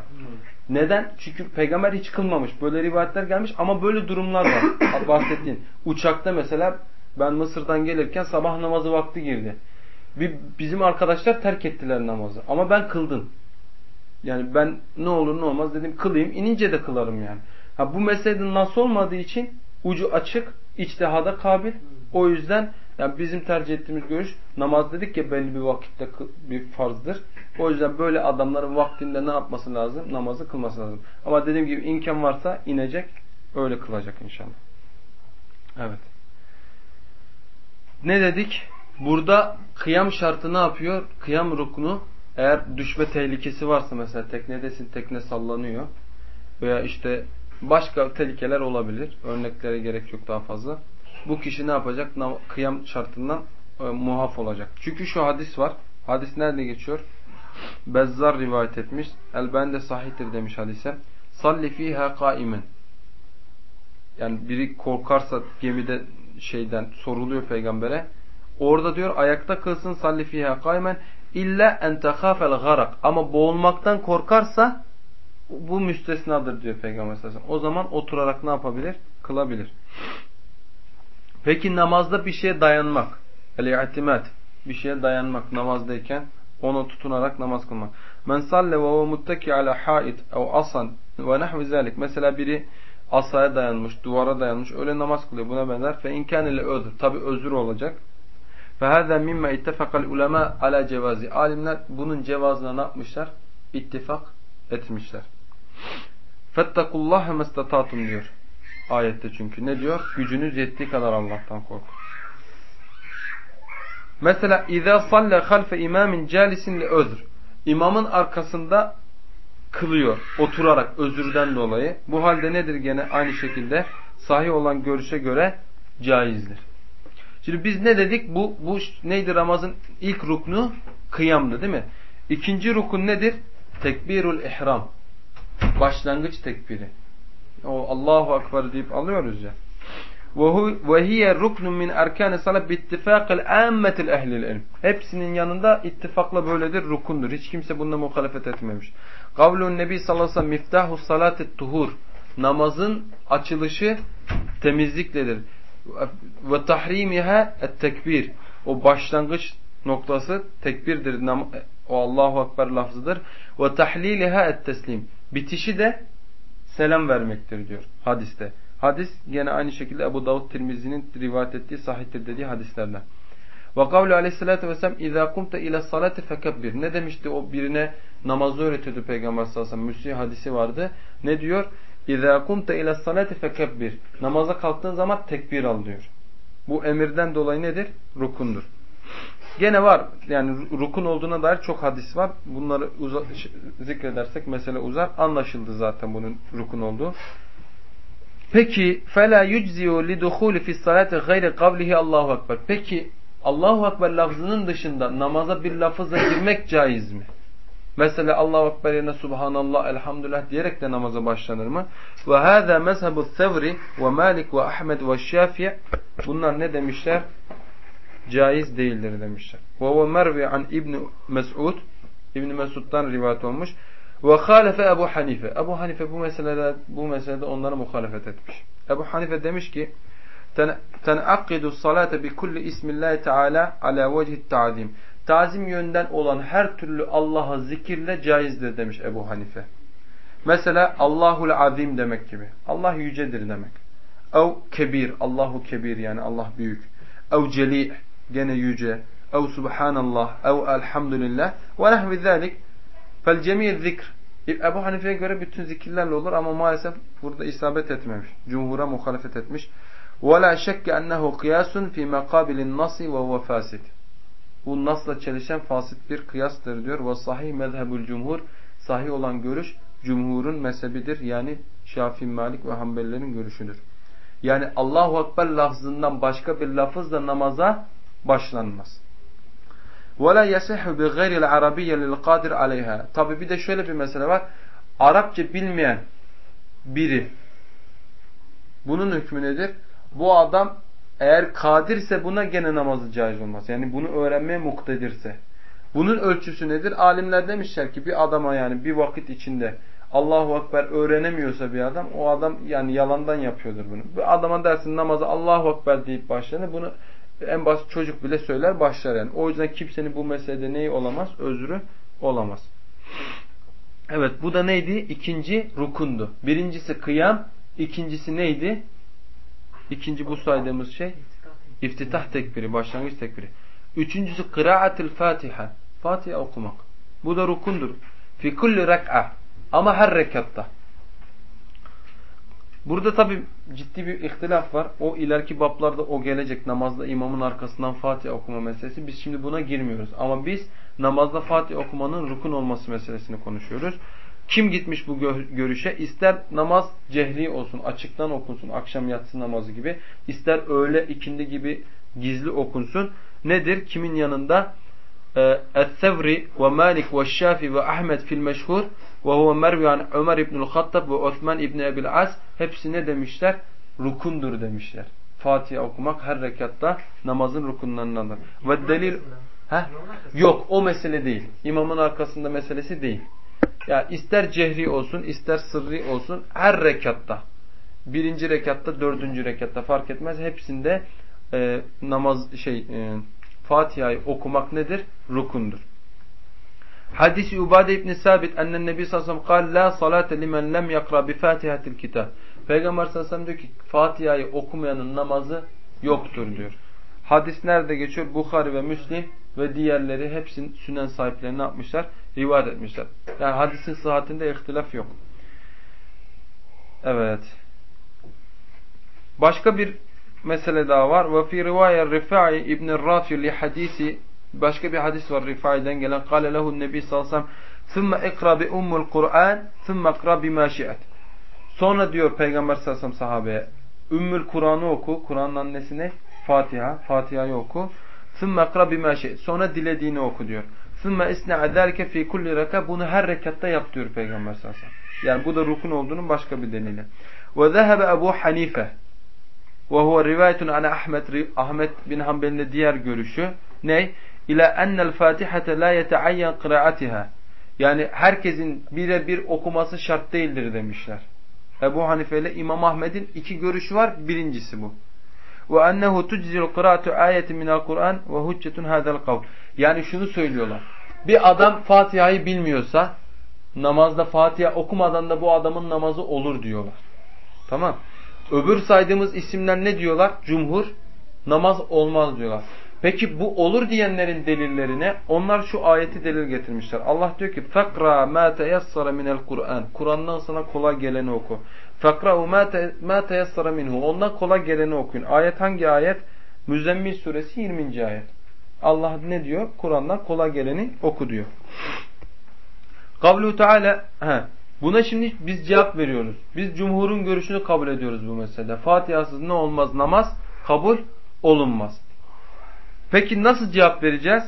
Neden? Çünkü peygamber hiç kılmamış. Böyle rivayetler gelmiş ama böyle durumlar var. Bahsettiğin. Uçakta mesela ben Mısır'dan gelirken sabah namazı vakti girdi. Bir, bizim arkadaşlar terk ettiler namazı. Ama ben kıldım. Yani ben ne olur ne olmaz dedim kılayım. inince de kılarım yani. Ha, bu meselede nasıl olmadığı için ucu açık, içtihada kabil. O yüzden yani bizim tercih ettiğimiz görüş namaz dedik ya belli bir vakitte bir farzdır. O yüzden böyle adamların vaktinde ne yapması lazım? Namazı kılması lazım. Ama dediğim gibi imkan varsa inecek, öyle kılacak inşallah. Evet. Ne dedik? Burada kıyam şartı ne yapıyor? Kıyam ruknu eğer düşme tehlikesi varsa mesela teknedesin tekne sallanıyor veya işte başka tehlikeler olabilir. Örneklere gerek yok daha fazla. Bu kişi ne yapacak? Kıyam şartından e, muaf olacak. Çünkü şu hadis var. Hadis nerede geçiyor? Bezzar rivayet etmiş. Elben de sahihtir demiş hadise. Salli fiha kaimen. Yani biri korkarsa gemide şeyden soruluyor peygambere. Orada diyor ayakta kılsın salli fiha kaimen illa en tehafel garak. Ama boğulmaktan korkarsa bu müstesnadır diyor peygamber sallallahu. O zaman oturarak ne yapabilir? Kılabilir. Peki namazda bir şeye dayanmak. El-i'timat. Bir şeye dayanmak namazdayken ona tutunarak namaz kılmak. Men salle ve muttaki ala hait ev asan ve nahvi zalik. Mesela biri asaya dayanmış, duvara dayanmış, öyle namaz kılıyor. Buna benzer. Fe imkan ile özür. Tabi özür olacak. Fe hâzâ mimme ittefakal ulema ala cevazi. Alimler bunun cevazına ne yapmışlar? İttifak etmişler. Fettakullâhe mestatatum diyor. Ayette çünkü. Ne diyor? Gücünüz yettiği kadar Allah'tan korkun. Mesela اِذَا صَلَّ خَلْفَ اِمَامٍ جَالِسٍ لِأَذْرٍ İmamın arkasında kılıyor. Oturarak özürden dolayı. Bu halde nedir gene? Aynı şekilde sahih olan görüşe göre caizdir. Şimdi biz ne dedik? Bu, bu neydi Ramazan ilk ruknu? Kıyamdı değil mi? İkinci rukun nedir? Tekbirul ihram. Başlangıç tekbiri. O Allahu Ekber deyip alıyoruz ya. Hiye ruknun min erkâni salat bittifâkil âmmetil ehlil ilm. Hepsinin yanında ittifakla böyledir, rukundur. Hiç kimse bunda muhalefet etmemiş. Kavlun Nebi sallallahu aleyhi ve sellem miftahu salatit tuhur. Namazın açılışı temizlikledir. Ve tahrimiha tekbir. O başlangıç noktası tekbirdir. O Allahu Ekber lafzıdır. Ve tahliliha et teslim. Bitişi de selam vermektir diyor hadiste. Hadis gene aynı şekilde Ebu Davud Tirmizi'nin rivayet ettiği sahihtir dediği hadislerden. Ve kavlu aleyhissalatü vesselam اِذَا قُمْتَ اِلَى الصَّلَاتِ فَكَبِّرْ Ne demişti o birine namazı öğretiyordu Peygamber sallallahu aleyhi ve sellem. Müsli hadisi vardı. Ne diyor? اِذَا قُمْتَ اِلَى الصَّلَاتِ فَكَبِّرْ Namaza kalktığın zaman tekbir al diyor. Bu emirden dolayı nedir? Rukundur. Gene var yani rukun olduğuna dair çok hadis var. Bunları zikredersek mesele uzar. Anlaşıldı zaten bunun rukun olduğu. Peki fela yucziu liduhuli fi salati gayri kavlihi Allahu ekber. Peki Allahu Ekber lafzının dışında namaza bir lafızla girmek caiz mi? Mesela Allahu Ekber yerine Subhanallah, Elhamdülillah diyerek de namaza başlanır mı? Ve hâzâ mezhebu sevri ve Malik ve Ahmed ve Şafi bunlar ne demişler? Caiz değildir demişler. Ve ve mervi an İbn Mes'ud İbn Mesud'dan rivayet olmuş. Ve halefe Ebu Hanife. Ebu Hanife bu meselede bu meselede onlara muhalefet etmiş. Ebu Hanife demiş ki tenakkidu salate bi kulli ismillahi teala ala vecihi ta'zim. Tazim yönden olan her türlü Allah'a zikirle caizdir demiş Ebu Hanife. Mesela Allahul azim demek gibi. Allah yücedir demek. Ev kebir, Allahu kebir yani Allah büyük. Ev celi, gene yüce. Ev subhanallah, ev elhamdülillah. Ve nehvi zalik. Fel cemiyet zikr. Ebu Hanife'ye göre bütün zikirlerle olur ama maalesef burada isabet etmemiş. Cumhura muhalefet etmiş. وَلَا شَكَّ أَنَّهُ قِيَاسٌ فِي مَقَابِلِ النَّصِ وَهُوَ فَاسِدٍ Bu nasla çelişen fasit bir kıyastır diyor. Ve sahih mezhebül cumhur. Sahih olan görüş cumhurun mezhebidir. Yani Şafii, Malik ve Hanbelilerin görüşüdür. Yani Allahu Ekber lafzından başka bir lafızla namaza başlanmaz. وَلَا يَسِحُ بِغَيْرِ الْعَرَبِيَّ لِلْقَادِرْ عَلَيْهَا Tabi bir de şöyle bir mesele var. Arapça bilmeyen biri bunun hükmü nedir? Bu adam eğer kadirse buna gene namazı caiz olmaz. Yani bunu öğrenmeye muktedirse. Bunun ölçüsü nedir? Alimler demişler ki bir adama yani bir vakit içinde Allahu Ekber öğrenemiyorsa bir adam o adam yani yalandan yapıyordur bunu. Bir adama dersin namazı Allahu Ekber deyip başlanır. Bunu en basit çocuk bile söyler başlar yani. O yüzden kimsenin bu meselede neyi olamaz? Özrü olamaz. Evet bu da neydi? İkinci rukundu. Birincisi kıyam. ikincisi neydi? İkinci bu saydığımız şey iftitah tekbiri, başlangıç tekbiri. Üçüncüsü kıraatil Fatiha. Fatiha okumak. Bu da rukundur. Fi kulli rek'a. Ama her rekatta. Burada tabi ciddi bir ihtilaf var. O ileriki bablarda o gelecek namazda imamın arkasından Fatiha okuma meselesi. Biz şimdi buna girmiyoruz. Ama biz namazda Fatiha okumanın rukun olması meselesini konuşuyoruz. Kim gitmiş bu görüşe? İster namaz cehli olsun, açıktan okunsun, akşam yatsı namazı gibi. ister öğle, ikindi gibi gizli okunsun. Nedir? Kimin yanında? Es-Sevri ve Malik ve Şafi ve Ahmet fil meşhur ve huve mervi an Ömer İbnül Hattab ve Osman İbni Ebil As hepsi ne demişler? Rukundur demişler. Fatiha okumak her rekatta namazın rukunlarındandır. Ve delil Heh? Yok o mesele değil. İmamın arkasında meselesi değil. Ya ister cehri olsun, ister sırrı olsun her rekatta. Birinci rekatta, dördüncü rekatta fark etmez. Hepsinde e, namaz şey e, Fatiha'yı okumak nedir? Rukundur. Hadis-i Ubade İbn Sabit ennen Nebi sallallahu aleyhi ve sellem la salate limen lem yakra bi Fatihatil kitab. Peygamber sallallahu aleyhi ve sellem diyor ki Fatiha'yı okumayanın namazı yoktur diyor. Hadis nerede geçiyor? Bukhari ve Müslim ve diğerleri hepsinin sünen sahipleri ne yapmışlar? Rivayet etmişler. Yani hadisin sıhhatinde ihtilaf yok. Evet. Başka bir mesele daha var. Ve fi rivaye Rifai İbn Rafi li hadisi başka bir hadis var Rifai'den gelen. Kale lehu Nebi sallallahu aleyhi ve sellem ثُمَّ اِقْرَ بِأُمُّ الْقُرْآنِ ثُمَّ اقْرَ بِمَا شِئَتْ Sonra diyor Peygamber sallallahu aleyhi ve sellem sahabeye Ümmül Kur'an'ı oku. Kur'an'ın annesi ne? Fatiha. Fatiha'yı oku. ثُمَّ اقْرَ بِمَا شِئَتْ Sonra dilediğini oku diyor. ثُمَّ اِسْنَعَ ذَلْكَ ف۪ي كُلِّ رَكَ Bunu her rekatta yap diyor Peygamber sallallahu aleyhi ve sellem. Yani bu da rukun olduğunun başka bir delili. وَذَهَبَ Ebu Hanife وَهُوَ rivayetun ana Ahmet Ahmet bin Hanbel'in diğer görüşü ne? İla ennel Fatihate la yeteayyen kıraatiha. Yani herkesin birebir okuması şart değildir demişler. Ebu Hanife ile İmam Ahmed'in iki görüşü var. Birincisi bu. Ve ennehu tuczil kıraatu ayetin minel Kur'an ve huccetun hadal kavl. Yani şunu söylüyorlar. Bir adam Fatiha'yı bilmiyorsa namazda Fatiha okumadan da bu adamın namazı olur diyorlar. Tamam. Öbür saydığımız isimler ne diyorlar? Cumhur namaz olmaz diyorlar. Peki bu olur diyenlerin delillerine onlar şu ayeti delil getirmişler. Allah diyor ki fakra ma teyassara minel Kur'an. Kur'an'dan sana kolay geleni oku. Fakra'u ma teyassara minhu. Ondan kolay geleni okuyun. Ayet hangi ayet? Müzzemmil suresi 20. ayet. Allah ne diyor? Kur'an'dan kolay geleni oku diyor. Kavlu Teala Buna şimdi biz cevap veriyoruz. Biz cumhurun görüşünü kabul ediyoruz bu meselede. Fatihasız ne olmaz? Namaz kabul olunmaz. Peki nasıl cevap vereceğiz?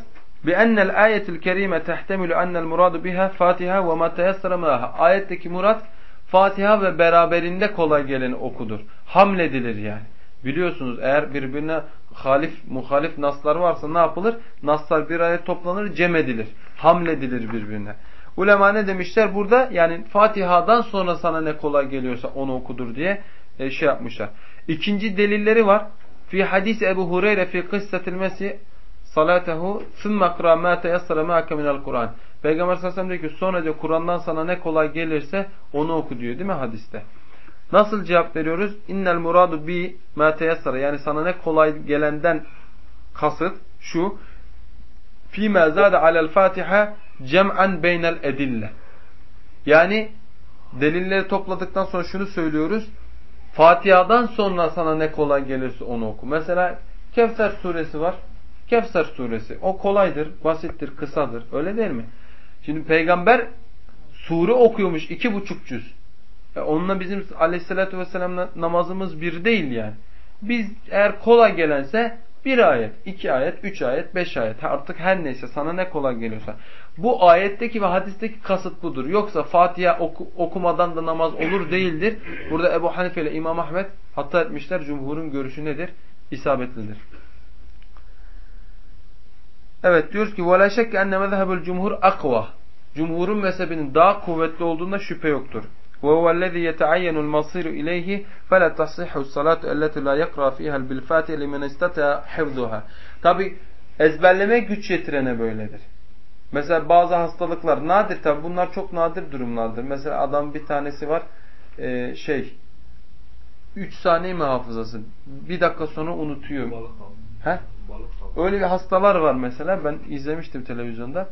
بِأَنَّ الْآيَةِ الْكَرِيمَ تَحْتَمِلُ أَنَّ الْمُرَادُ بِهَا فَاتِحَ وَمَا تَيَسَّرَ مَاهَا Ayetteki murat Fatiha ve beraberinde kolay gelen okudur. Hamledilir yani. Biliyorsunuz eğer birbirine halif, muhalif naslar varsa ne yapılır? Naslar bir araya toplanır, cem edilir. Hamledilir birbirine. Ulema ne demişler? Burada yani Fatiha'dan sonra sana ne kolay geliyorsa onu okudur diye e, şey yapmışlar. İkinci delilleri var. Fi hadis Ebu Hureyre fi kıssetil mesih salatehu sümme kra ma teyassara ma'ake minel Kur'an. Peygamber sallallahu aleyhi ve sellem diyor ki sonra diyor Kur'an'dan sana ne kolay gelirse onu oku diyor değil mi hadiste? Nasıl cevap veriyoruz? İnnel muradu bi ma teyassara yani sana ne kolay gelenden kasıt şu. Fi ma zade alel Fatiha cem'an beynel edille. Yani delilleri topladıktan sonra şunu söylüyoruz. Fatiha'dan sonra sana ne kolay gelirse onu oku. Mesela Kevser suresi var. Kevser suresi. O kolaydır, basittir, kısadır. Öyle değil mi? Şimdi peygamber sure okuyormuş iki buçuk cüz. E onunla bizim aleyhissalatü vesselam namazımız bir değil yani. Biz eğer kolay gelense bir ayet, iki ayet, üç ayet, beş ayet artık her neyse sana ne kolay geliyorsa. Bu ayetteki ve hadisteki kasıt budur. Yoksa Fatiha oku, okumadan da namaz olur değildir. Burada Ebu Hanife ile İmam Ahmet hatta etmişler. Cumhurun görüşü nedir? İsabetlidir. Evet diyoruz ki وَلَا شَكَّ اَنَّ مَذْهَبُ الْجُمْهُرْ اَقْوَى Cumhurun mezhebinin daha kuvvetli olduğunda şüphe yoktur. وهو الذي يتعين المصير إليه فلا تصح الصلاة التي لا يقرأ فيها بالفاتحة لمن استطاع حفظها. Tabi ezberleme güç yetirene böyledir. Mesela bazı hastalıklar nadir tabi bunlar çok nadir durumlardır. Mesela adam bir tanesi var e, şey 3 saniye mi hafızası? Bir dakika sonra unutuyor. Balık He? Öyle bir hastalar var mesela. Ben izlemiştim televizyonda.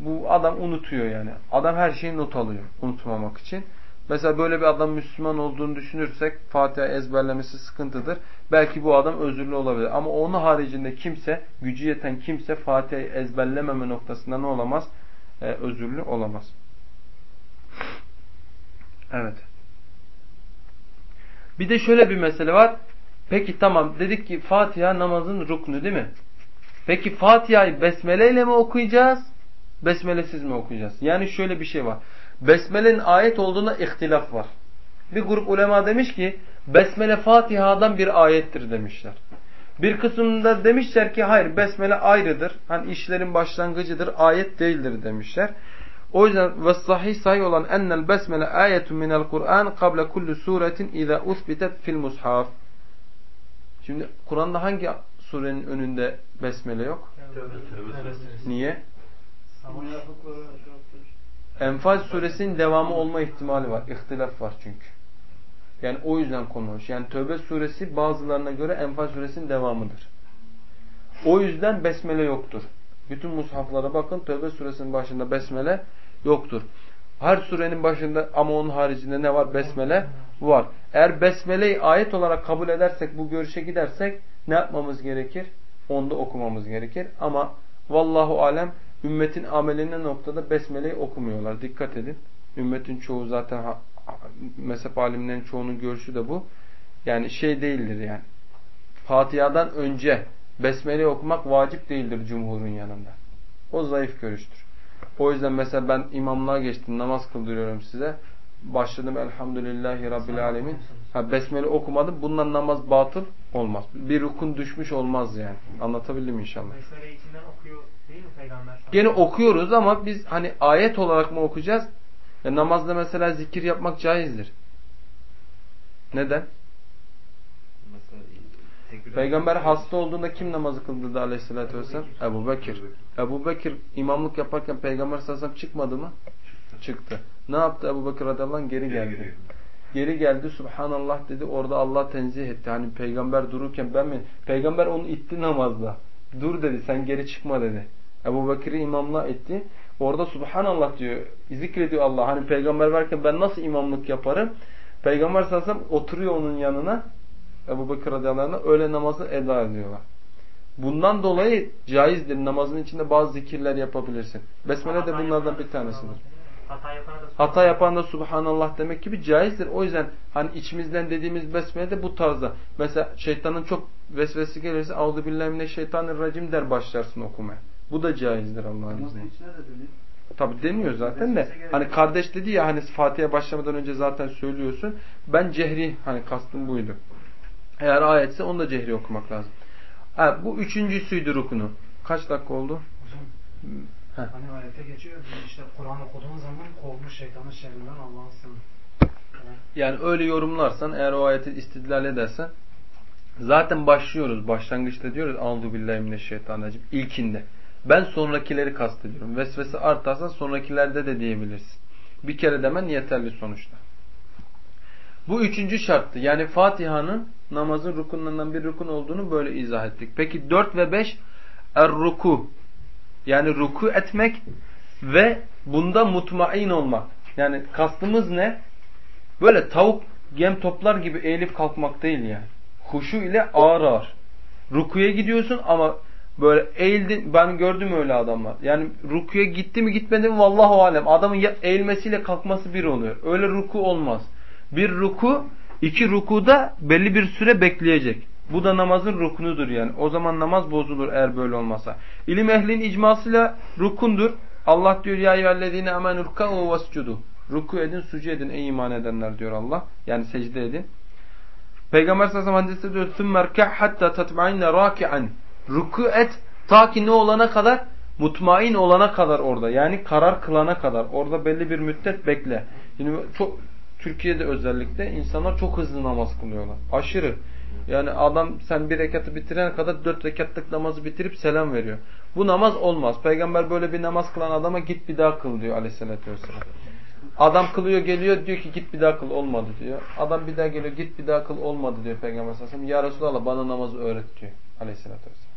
Bu adam unutuyor yani. Adam her şeyi not alıyor unutmamak için. Mesela böyle bir adam Müslüman olduğunu düşünürsek Fatiha ezberlemesi sıkıntıdır. Belki bu adam özürlü olabilir. Ama onun haricinde kimse, gücü yeten kimse Fatiha'yı ezberlememe noktasında ne olamaz? Ee, özürlü olamaz. Evet. Bir de şöyle bir mesele var. Peki tamam dedik ki Fatiha namazın ruknu değil mi? Peki Fatiha'yı besmele ile mi okuyacağız? Besmelesiz mi okuyacağız? Yani şöyle bir şey var. Besmele'nin ayet olduğuna ihtilaf var. Bir grup ulema demiş ki Besmele Fatiha'dan bir ayettir demişler. Bir kısmında demişler ki hayır Besmele ayrıdır. Hani işlerin başlangıcıdır, ayet değildir demişler. O yüzden ve sahih sahih olan ennel besmele ayetun minel Kur'an kable kulli suretin iza usbitet fil mushaf. Şimdi Kur'an'da hangi surenin önünde besmele yok? Niye? Enfal suresinin devamı olma ihtimali var. İhtilaf var çünkü. Yani o yüzden konulmuş. Yani Tövbe suresi bazılarına göre Enfal suresinin devamıdır. O yüzden besmele yoktur. Bütün mushaflara bakın Tövbe suresinin başında besmele yoktur. Her surenin başında ama onun haricinde ne var? Besmele var. Eğer besmeleyi ayet olarak kabul edersek, bu görüşe gidersek ne yapmamız gerekir? Onda okumamız gerekir. Ama vallahu alem ümmetin ameline noktada besmeleyi okumuyorlar. Dikkat edin. Ümmetin çoğu zaten mezhep alimlerin çoğunun görüşü de bu. Yani şey değildir yani. Fatiha'dan önce besmeleyi okumak vacip değildir cumhurun yanında. O zayıf görüştür. O yüzden mesela ben imamlığa geçtim, namaz kıldırıyorum size. Başladım elhamdülillahi rabbil alemin. Ha, besmele okumadım. Bundan namaz batıl olmaz. Bir rukun düşmüş olmaz yani. Anlatabildim inşallah. Besmele içinden okuyor değil mi peygamber? Gene okuyoruz ama biz hani ayet olarak mı okuyacağız? E, namazda mesela zikir yapmak caizdir. Neden? Peygamber hasta olduğunda kim namazı kıldırdı aleyhissalatü vesselam? Ebu Bekir. Ebu Bekir imamlık yaparken peygamber sallallahu aleyhi çıkmadı mı? Çıktı. Ne yaptı Ebu Bekir radıyallahu anh? Geri geldi. Geri geldi subhanallah dedi. Orada Allah tenzih etti. Hani peygamber dururken ben mi? Peygamber onu itti namazda. Dur dedi sen geri çıkma dedi. Ebu Bekir'i imamlığa etti. Orada subhanallah diyor. Zikrediyor Allah. Hani peygamber varken ben nasıl imamlık yaparım? Peygamber sallallahu aleyhi oturuyor onun yanına. Ebu Bekir radıyallahu anh öğle namazı eda ediyorlar. Bundan dolayı caizdir. Namazın içinde bazı zikirler yapabilirsin. Besmele de bunlardan bir tanesidir. Hata yapana da Hata yapan da subhanallah demek gibi caizdir. O yüzden hani içimizden dediğimiz besmele de bu tarzda. Mesela şeytanın çok vesvesi gelirse Auzu billahi mineşşeytanirracim der başlarsın okumaya. Bu da caizdir Allah'ın izniyle. Tabi deniyor zaten de hani kardeş dedi ya hani Fatiha'ya başlamadan önce zaten söylüyorsun. Ben cehri hani kastım buydu. Eğer ayetse onu da cehri okumak lazım. Ha, bu üçüncüsüydü rukunu. Kaç dakika oldu? Heh. hani ayette geçiyor işte Kur'an okuduğun zaman kovmuş şeytanın şerrinden Allah'ın sığın. Yani öyle yorumlarsan eğer o ayeti istidlal edersen zaten başlıyoruz. Başlangıçta diyoruz Allahu billahi mineşşeytanirracim ilkinde. Ben sonrakileri kastediyorum. Vesvese artarsa sonrakilerde de diyebilirsin. Bir kere demen yeterli sonuçta. Bu üçüncü şarttı. Yani Fatiha'nın namazın rukunlarından bir rukun olduğunu böyle izah ettik. Peki dört ve beş er-ruku. Yani ruku etmek ve bunda mutmain olmak. Yani kastımız ne? Böyle tavuk yem toplar gibi eğilip kalkmak değil yani. Huşu ile ağır ağır. Rukuya gidiyorsun ama böyle eğildin. Ben gördüm öyle adamlar. Yani rukuya gitti mi gitmedi mi vallahu alem. Adamın eğilmesiyle kalkması bir oluyor. Öyle ruku olmaz. Bir ruku, iki rukuda belli bir süre bekleyecek. Bu da namazın rukunudur yani. O zaman namaz bozulur eğer böyle olmasa. İlim ehlinin icmasıyla rukundur. Allah diyor ya eyyühellezine amenü rukâ'u vescudu. Ruku edin, sucu edin ey iman edenler diyor Allah. Yani secde edin. Peygamber sallallahu aleyhi ve sellem diyor ثُمَّ hatta tatmainne raki'an. Ruku et ta ki ne olana kadar? Mutmain olana kadar orada. Yani karar kılana kadar. Orada belli bir müddet bekle. Şimdi çok Türkiye'de özellikle insanlar çok hızlı namaz kılıyorlar. Aşırı. Yani adam sen bir rekatı bitirene kadar dört rekatlık namazı bitirip selam veriyor. Bu namaz olmaz. Peygamber böyle bir namaz kılan adama git bir daha kıl diyor aleyhissalatü vesselam. Adam kılıyor geliyor diyor ki git bir daha kıl olmadı diyor. Adam bir daha geliyor git bir daha kıl olmadı diyor Peygamber sallallahu aleyhi ve sellem. Ya Resulallah bana namazı öğret diyor aleyhissalatü vesselam.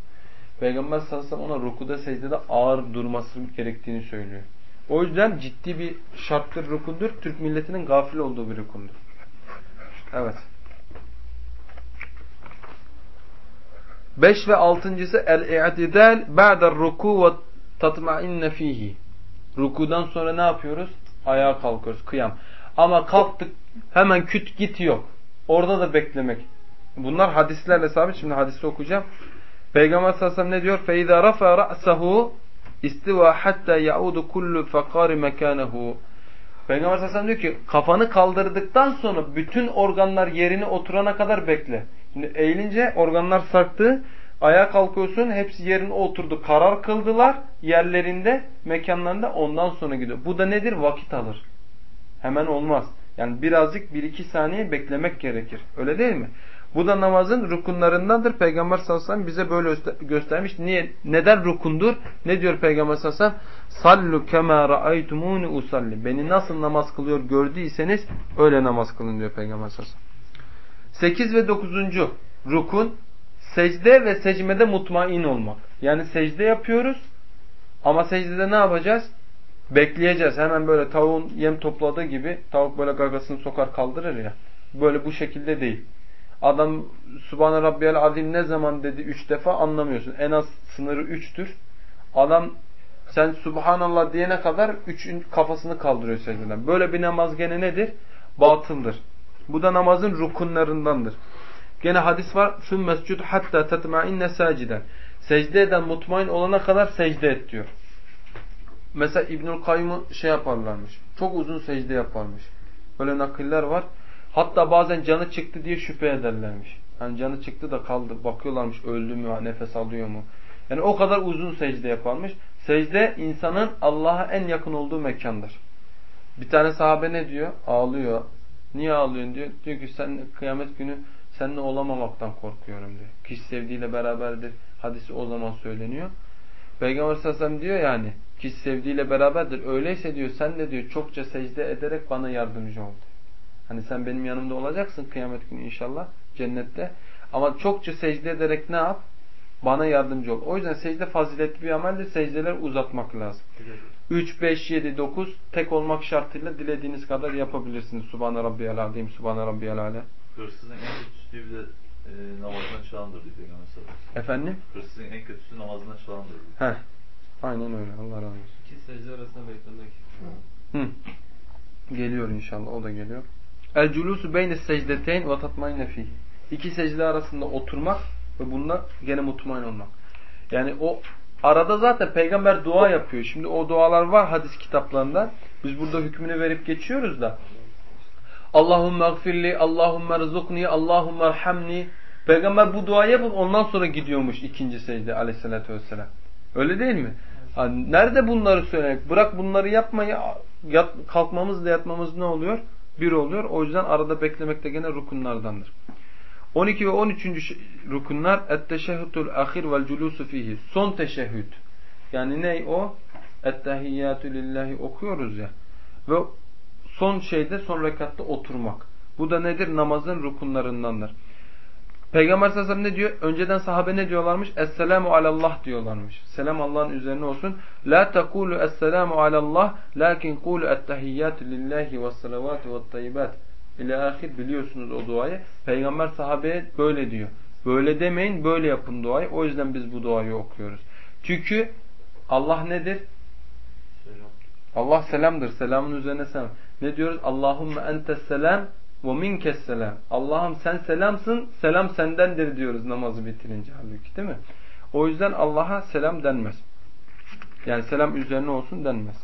Peygamber sallallahu aleyhi ve sellem ona rukuda secdede ağır durması gerektiğini söylüyor. O yüzden ciddi bir şarttır rukundur. Türk milletinin gafil olduğu bir rukundur. Evet. Beş ve altıncısı el-i'tidal ba'da ruku ve tatma'inne fihi. Rukudan sonra ne yapıyoruz? Ayağa kalkıyoruz. Kıyam. Ama kalktık hemen küt git yok. Orada da beklemek. Bunlar hadislerle sabit. Şimdi hadisi okuyacağım. Peygamber sallallahu aleyhi ve sellem ne diyor? فَاِذَا رَفَى رَأْسَهُ istiva hatta yaudu kullu fakari mekanehu. Peygamber sallallahu aleyhi ve sellem diyor ki kafanı kaldırdıktan sonra bütün organlar yerine oturana kadar bekle. Şimdi eğilince organlar sarktı. Ayağa kalkıyorsun hepsi yerine oturdu. Karar kıldılar yerlerinde mekanlarında ondan sonra gidiyor. Bu da nedir? Vakit alır. Hemen olmaz. Yani birazcık bir iki saniye beklemek gerekir. Öyle değil mi? Bu da namazın rukunlarındandır. Peygamber sallallahu aleyhi ve sellem bize böyle göstermiş. Niye? Neden rukundur? Ne diyor Peygamber sallallahu aleyhi ve sellem? Sallu kema usalli. Beni nasıl namaz kılıyor gördüyseniz öyle namaz kılın diyor Peygamber sallallahu aleyhi ve sellem. 8 ve 9. rukun secde ve secmede mutmain olmak. Yani secde yapıyoruz ama secdede ne yapacağız? Bekleyeceğiz. Hemen böyle tavuğun yem topladığı gibi tavuk böyle gagasını sokar kaldırır ya. Böyle bu şekilde değil. Adam Subhane Rabbiyal Azim ne zaman dedi üç defa anlamıyorsun. En az sınırı üçtür. Adam sen Subhanallah diyene kadar üçün kafasını kaldırıyor secdeden. Böyle bir namaz gene nedir? Batıldır. Bu da namazın rukunlarındandır. Gene hadis var. Şu mescud hatta tetmainne saciden. Secde eden mutmain olana kadar secde et diyor. Mesela İbnül Kayyım'ı şey yaparlarmış. Çok uzun secde yaparmış. Böyle nakiller var. Hatta bazen canı çıktı diye şüphe ederlermiş. Hani canı çıktı da kaldı. Bakıyorlarmış öldü mü, nefes alıyor mu? Yani o kadar uzun secde yaparmış. Secde insanın Allah'a en yakın olduğu mekandır. Bir tane sahabe ne diyor? Ağlıyor. Niye ağlıyorsun diyor. Diyor ki sen kıyamet günü seninle olamamaktan korkuyorum diyor. Kişi sevdiğiyle beraberdir. Hadisi o zaman söyleniyor. Peygamber sallallahu diyor yani kişi sevdiğiyle beraberdir. Öyleyse diyor sen de diyor çokça secde ederek bana yardımcı ol. Hani sen benim yanımda olacaksın kıyamet günü inşallah cennette. Ama çokça secde ederek ne yap? Bana yardımcı ol. O yüzden secde faziletli bir ameldir. Secdeler uzatmak lazım. 3, 5, 7, 9 tek olmak şartıyla dilediğiniz kadar yapabilirsiniz. Subhane Rabbiyal Azim, Subhane Rabbiyal Ala. Hırsızın en kötüsü bir de e, namazından çalandır diyor Peygamber sallallahu. Efendim? Hırsızın en kötüsü namazından çalandır diyor. Heh. Aynen öyle. Allah razı olsun. İki secde arasında beklemek. Hı. Geliyor inşallah. O da geliyor. El culusu beyne secdeteyn ve tatmayne fih. İki secde arasında oturmak ve bunda gene mutmain olmak. Yani o arada zaten peygamber dua yapıyor. Şimdi o dualar var hadis kitaplarında. Biz burada hükmünü verip geçiyoruz da. Allahümme gfirli, Allahümme rızukni, Allahümme erhamni. Peygamber bu duayı yapıp ondan sonra gidiyormuş ikinci secde aleyhissalatü vesselam. Öyle değil mi? Hani nerede bunları söylemek? Bırak bunları yapmayı yat, kalkmamız da yatmamız ne oluyor? Bir oluyor. O yüzden arada beklemek de gene rukunlardandır. 12 ve 13. rukunlar etteşehhüdül ahir vel culusu fihi. Son teşehhüd. Yani ne o? Ettehiyyatü lillahi okuyoruz ya. Ve son şeyde son rekatta oturmak. Bu da nedir? Namazın rukunlarındandır. Peygamber sallallahu aleyhi ve sellem ne diyor? Önceden sahabe ne diyorlarmış? Esselamu alallah diyorlarmış. Selam Allah'ın üzerine olsun. La tekulu esselamu alallah lakin kulu ettehiyyatü lillahi ve salavatü ve tayyibat. İle ahir biliyorsunuz o duayı. Peygamber sahabeye böyle diyor. Böyle demeyin, böyle yapın duayı. O yüzden biz bu duayı okuyoruz. Çünkü Allah nedir? Selam. Allah selamdır. Selamın üzerine selam. Ne diyoruz? Allahümme entes selam ve minkes selam. Allah'ım sen selamsın, selam sendendir diyoruz namazı bitirince halbuki değil mi? O yüzden Allah'a selam denmez. Yani selam üzerine olsun denmez.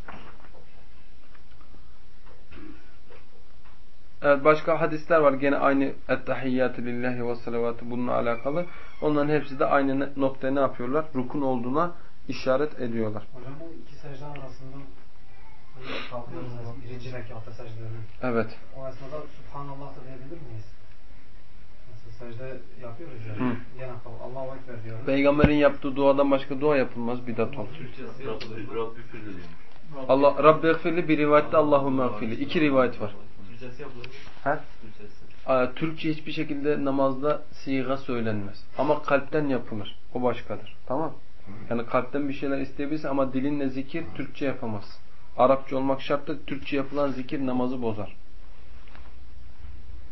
Evet başka hadisler var gene aynı ettehiyyatü lillahi ve salavatü bununla alakalı. Onların hepsi de aynı noktaya ne yapıyorlar? Rukun olduğuna işaret ediyorlar. Hocam bu iki secde arasında hani kalkıyoruz mesela birinci rekatta secdelerine. Evet. O esnada Subhanallah da diyebilir miyiz? Mesela secde yapıyoruz ya. Hı. Gene Allahu Ekber diyoruz. Peygamberin yaptığı duadan başka dua yapılmaz bidat olur. Rabbi, Rabbi dediğim. Allah Rabbi gfirli bir rivayette Allahümme gfirli. İki rivayet var. Türkçesi yapılır. Ha? Türkçesi. Aa, Türkçe hiçbir şekilde namazda siga söylenmez. Ama kalpten yapılır. O başkadır. Tamam Yani kalpten bir şeyler isteyebilirsin ama dilinle zikir Türkçe yapamazsın. Arapça olmak şarttır. Türkçe yapılan zikir namazı bozar.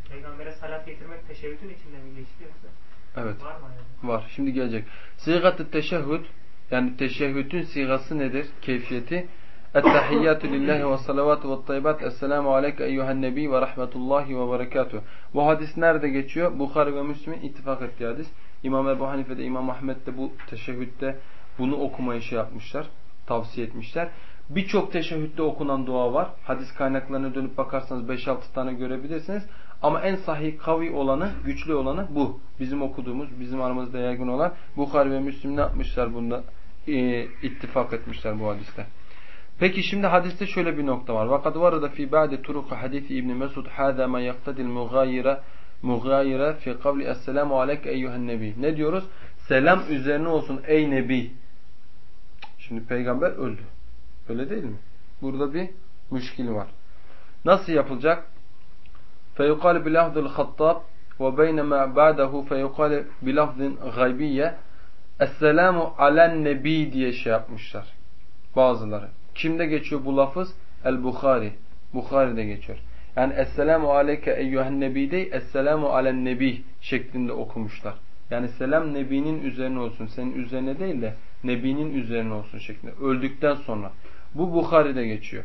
Peygamber'e salat getirmek teşebbütün içinde mi geçti yoksa? Evet. Var mı yani? Var. Şimdi gelecek. Sigat-ı teşehhüd yani teşehhüdün sigası nedir? Keyfiyeti. Ettehiyyatü lillahi ve salavatu ve tayyibat. Esselamu aleyke eyyühen nebi ve rahmetullahi ve berekatuhu. Bu hadis nerede geçiyor? Bukhari ve Müslim'in ittifak ettiği hadis. İmam Ebu Hanife'de, İmam Ahmet de bu teşehhütte bunu okumayı şey yapmışlar. Tavsiye etmişler. Birçok teşehhütte okunan dua var. Hadis kaynaklarına dönüp bakarsanız 5-6 tane görebilirsiniz. Ama en sahih, kavi olanı, güçlü olanı bu. Bizim okuduğumuz, bizim aramızda yaygın olan Bukhari ve Müslim ne yapmışlar bunda? E, ittifak etmişler bu hadiste. Peki şimdi hadiste şöyle bir nokta var. Vakad varada fi ba'de turuk hadis İbn Mesud hada ma yaqtadil mughayira mughayira fi kavli esselamu aleyke eyyühen nebi. Ne diyoruz? Selam üzerine olsun ey nebi. Şimdi peygamber öldü. Öyle değil mi? Burada bir müşkil var. Nasıl yapılacak? Feyukal bilafzul hattab ve beynema ba'dahu feyukal bilafzin gaybiyye Esselamu alen nebi diye şey yapmışlar. Bazıları. Kimde geçiyor bu lafız? El-Bukhari. Bukhari'de geçiyor. Yani Esselamu aleyke eyyühen nebi değil, Esselamu alen nebi şeklinde okumuşlar. Yani selam nebinin üzerine olsun. Senin üzerine değil de nebinin üzerine olsun şeklinde. Öldükten sonra. Bu Bukhari'de geçiyor.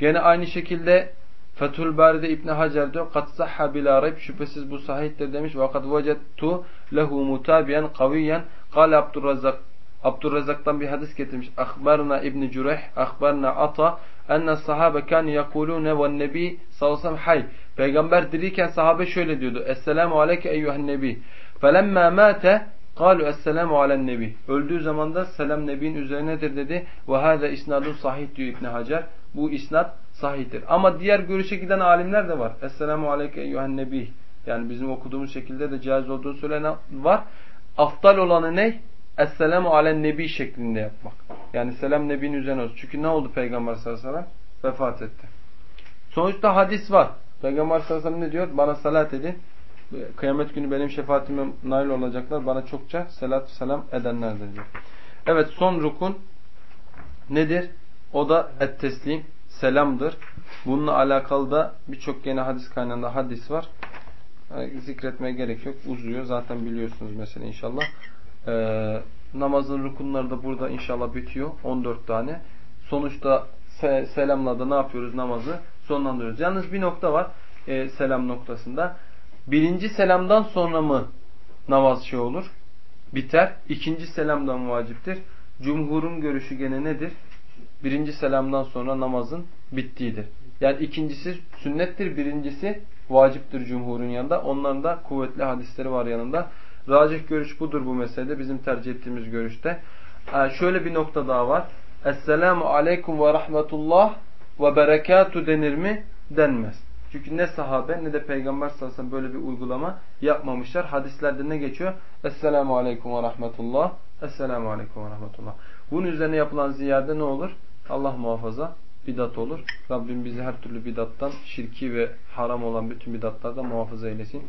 Gene aynı şekilde Fethül Bari'de İbn Hacer diyor kat sahha bila şüphesiz bu sahihtir demiş ve kad vecettu lehu mutabiyen kaviyen kâle Abdurrazzak Abdurrazzak'tan bir hadis getirmiş. Akhbarna İbn Cüreh, akhbarna Ata enne sahabe kan yekulune ve nebi sallallahu hay. Peygamber diriyken sahabe şöyle diyordu. Esselamu aleyke eyyühen nebi. Felemma mate Kalu esselamu alen nebi. Öldüğü zaman da selam nebinin üzerinedir dedi. Ve hâze isnadun sahih diyor İbn Hacer. Bu isnad sahihtir. Ama diğer görüşe giden alimler de var. Esselamu aleyke eyyühen nebi. Yani bizim okuduğumuz şekilde de caiz olduğunu söylenen var. Aftal olanı ne? Esselamu alen nebi şeklinde yapmak. Yani selam nebinin üzerine olsun. Çünkü ne oldu Peygamber sallallahu aleyhi ve sellem? Vefat etti. Sonuçta hadis var. Peygamber sallallahu aleyhi ve sellem ne diyor? Bana salat edin. Kıyamet günü benim şefaatime nail olacaklar. Bana çokça salat selam edenlerdir diyor. Evet son rukun nedir? O da et teslim selamdır. Bununla alakalı da birçok yeni hadis kaynağında hadis var. Zikretmeye gerek yok. Uzuyor. Zaten biliyorsunuz mesela inşallah. Ee, namazın rukunları da burada inşallah bitiyor. 14 tane. Sonuçta se- selamla da ne yapıyoruz namazı sonlandırıyoruz. Yalnız bir nokta var e, selam noktasında. Birinci selamdan sonra mı namaz şey olur? Biter. İkinci selamdan vaciptir? Cumhurun görüşü gene nedir? Birinci selamdan sonra namazın bittiğidir. Yani ikincisi sünnettir, birincisi vaciptir cumhurun yanında. Onların da kuvvetli hadisleri var yanında. Racih görüş budur bu meselede. Bizim tercih ettiğimiz görüşte. Ee, şöyle bir nokta daha var. Esselamu aleyküm ve rahmetullah ve berekatu denir mi? Denmez. Çünkü ne sahabe ne de peygamber sallallahu böyle bir uygulama yapmamışlar. Hadislerde ne geçiyor? Esselamu aleyküm ve rahmetullah. Esselamu aleyküm ve rahmetullah. Bunun üzerine yapılan ziyade ne olur? Allah muhafaza bidat olur. Rabbim bizi her türlü bidattan, şirki ve haram olan bütün bidatlardan muhafaza eylesin.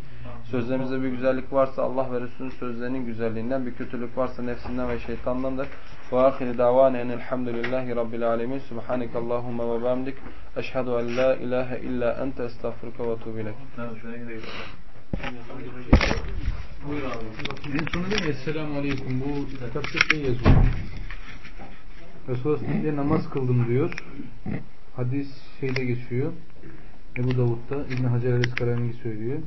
Sözlerimizde bir güzellik varsa Allah ve Resulünün sözlerinin güzelliğinden, bir kötülük varsa nefsinden ve şeytandandır. Ve ahiri davane enelhamdülillahi rabbil alemin. Subhaneke Allahumma ve bihamdik. Eşhedü en la ilahe illa ente estağfurullah ve tuğbu ilek. Nerede şuna gidelim. En sonu değil mi? Esselamu Aleyküm. Bu kitapta şey yazıyor. Resulullah diye namaz kıldım diyor. Hadis şeyde geçiyor. Ebu Davud'da İbn Hacer el-Eskalani söylüyor.